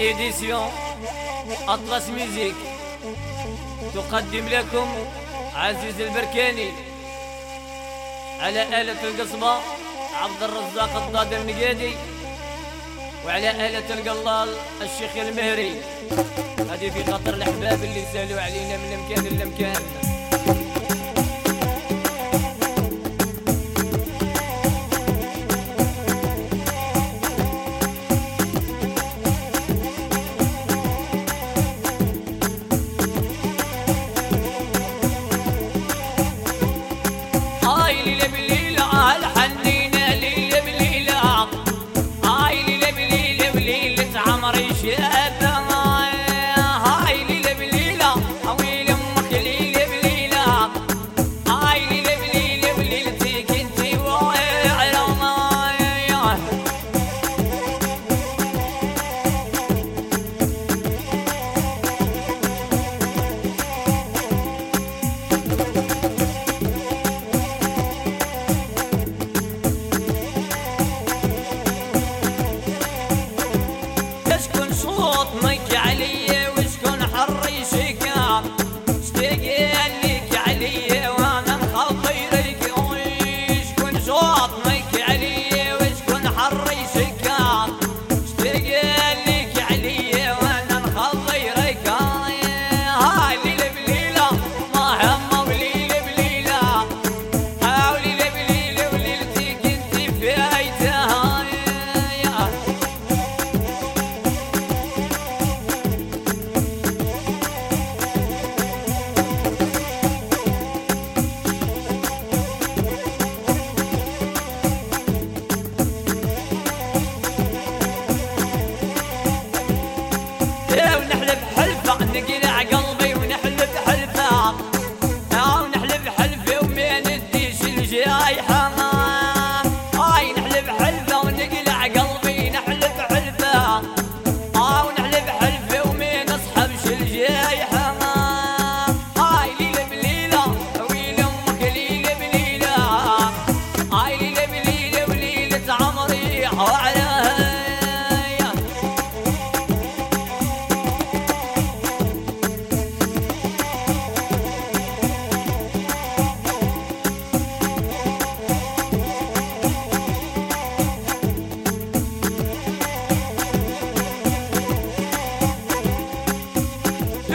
إديسيون أطلس ميوزيك تقدم لكم عزيز البركاني على آلة القصبة عبد الرزاق الضاد النقادي وعلى آلة القلال الشيخ المهري هذه في خاطر الأحباب اللي سألوا علينا من المكان للمكان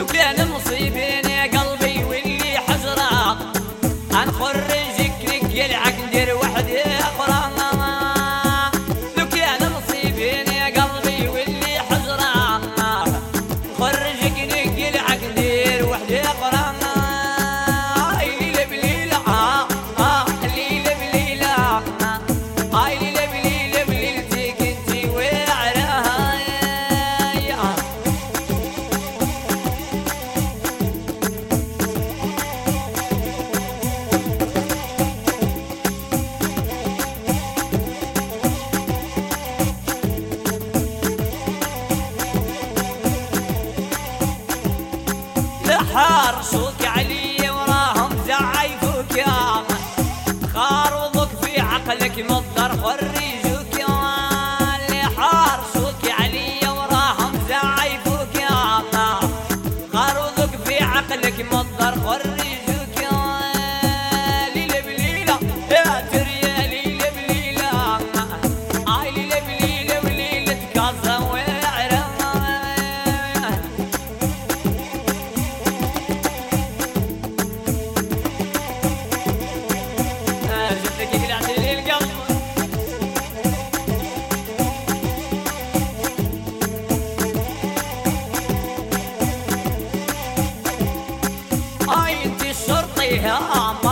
لو كان الازهار شوقي علي وراهم زعيفوك يا خاروضك في عقلك مض Yeah,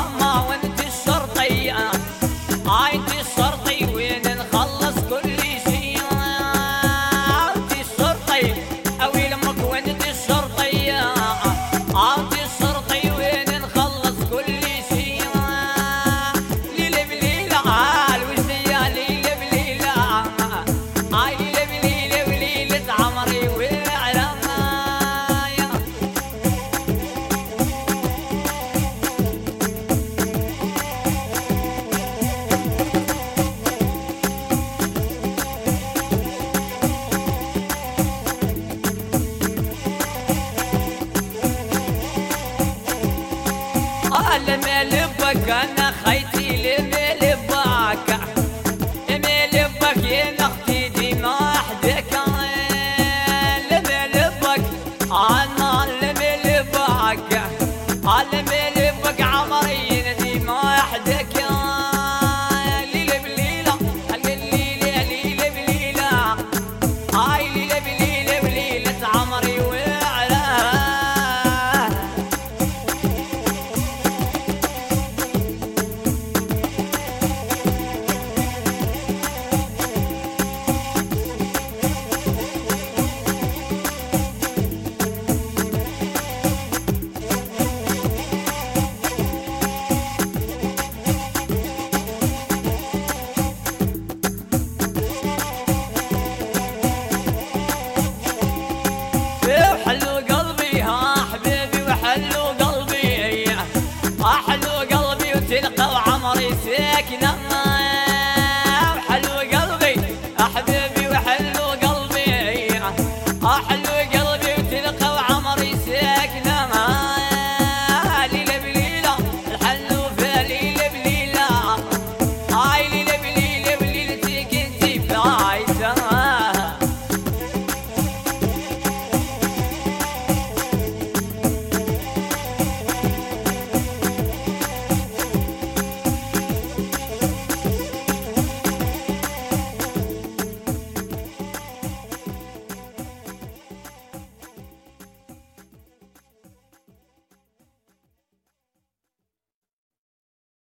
كان عمري ساكنة وحلو قلبي أحبيبي وحلو قلبي. أحلو